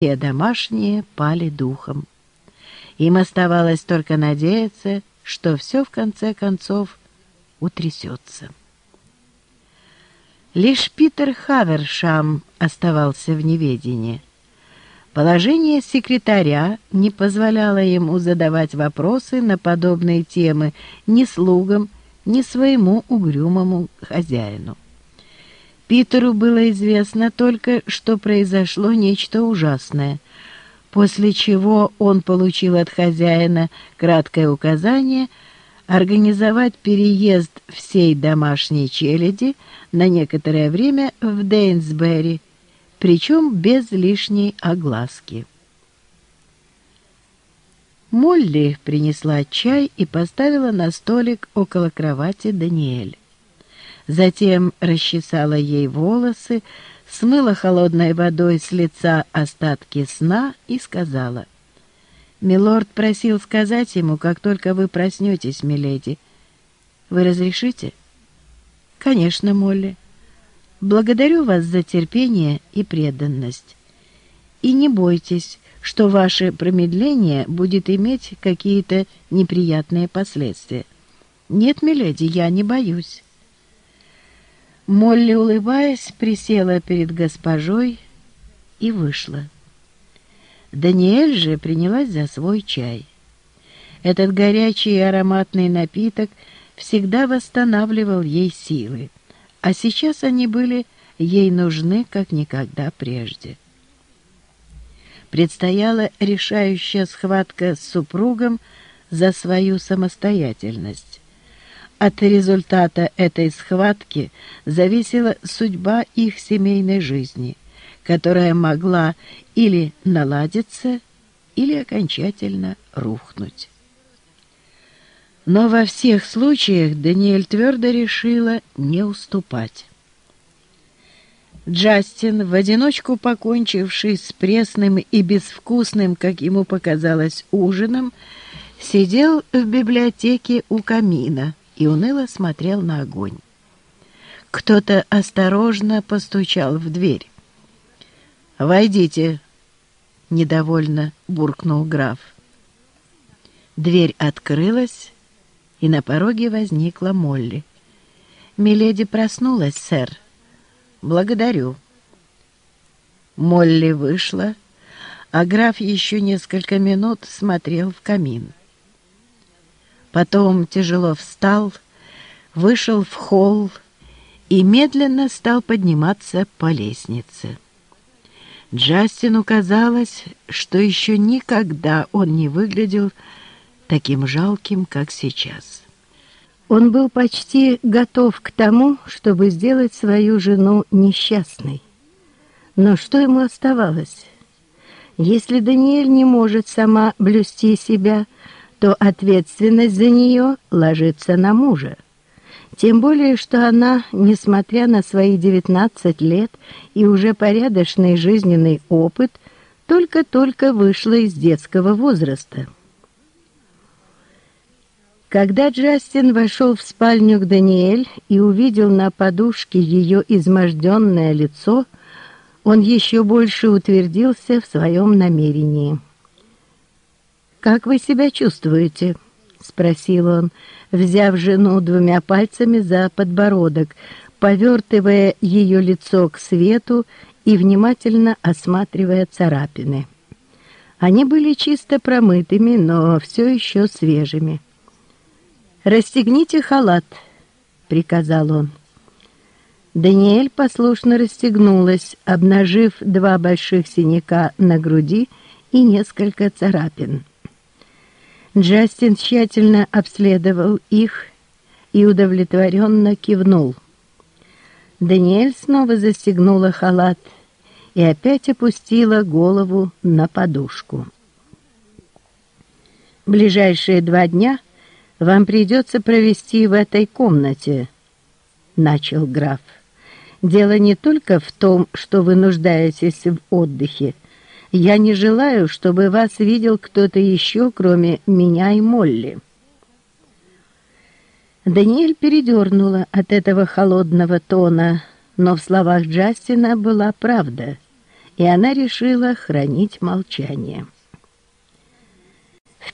все домашние пали духом. Им оставалось только надеяться, что все в конце концов утрясется. Лишь Питер Хавершам оставался в неведении. Положение секретаря не позволяло ему задавать вопросы на подобные темы ни слугам, ни своему угрюмому хозяину. Питеру было известно только, что произошло нечто ужасное, после чего он получил от хозяина краткое указание организовать переезд всей домашней челяди на некоторое время в Дейнсбери, причем без лишней огласки. Молли принесла чай и поставила на столик около кровати Даниэль. Затем расчесала ей волосы, смыла холодной водой с лица остатки сна и сказала. «Милорд просил сказать ему, как только вы проснетесь, миледи. Вы разрешите?» «Конечно, Молли. Благодарю вас за терпение и преданность. И не бойтесь, что ваше промедление будет иметь какие-то неприятные последствия. Нет, миледи, я не боюсь». Молли, улыбаясь, присела перед госпожой и вышла. Даниэль же принялась за свой чай. Этот горячий и ароматный напиток всегда восстанавливал ей силы, а сейчас они были ей нужны, как никогда прежде. Предстояла решающая схватка с супругом за свою самостоятельность. От результата этой схватки зависела судьба их семейной жизни, которая могла или наладиться, или окончательно рухнуть. Но во всех случаях Даниэль твердо решила не уступать. Джастин, в одиночку покончивший с пресным и безвкусным, как ему показалось, ужином, сидел в библиотеке у камина, и уныло смотрел на огонь. Кто-то осторожно постучал в дверь. «Войдите!» — недовольно буркнул граф. Дверь открылась, и на пороге возникла Молли. «Миледи проснулась, сэр. Благодарю». Молли вышла, а граф еще несколько минут смотрел в камин. Потом тяжело встал, вышел в холл и медленно стал подниматься по лестнице. Джастину казалось, что еще никогда он не выглядел таким жалким, как сейчас. Он был почти готов к тому, чтобы сделать свою жену несчастной. Но что ему оставалось? Если Даниэль не может сама блюсти себя, то ответственность за нее ложится на мужа. Тем более, что она, несмотря на свои 19 лет и уже порядочный жизненный опыт, только-только вышла из детского возраста. Когда Джастин вошел в спальню к Даниэль и увидел на подушке ее изможденное лицо, он еще больше утвердился в своем намерении. «Как вы себя чувствуете?» — спросил он, взяв жену двумя пальцами за подбородок, повертывая ее лицо к свету и внимательно осматривая царапины. Они были чисто промытыми, но все еще свежими. «Расстегните халат», — приказал он. Даниэль послушно расстегнулась, обнажив два больших синяка на груди и несколько царапин. Джастин тщательно обследовал их и удовлетворенно кивнул. Даниэль снова застегнула халат и опять опустила голову на подушку. «Ближайшие два дня вам придется провести в этой комнате», — начал граф. «Дело не только в том, что вы нуждаетесь в отдыхе, — я не желаю, чтобы вас видел кто-то еще, кроме меня и Молли». Даниэль передернула от этого холодного тона, но в словах Джастина была правда, и она решила хранить молчание.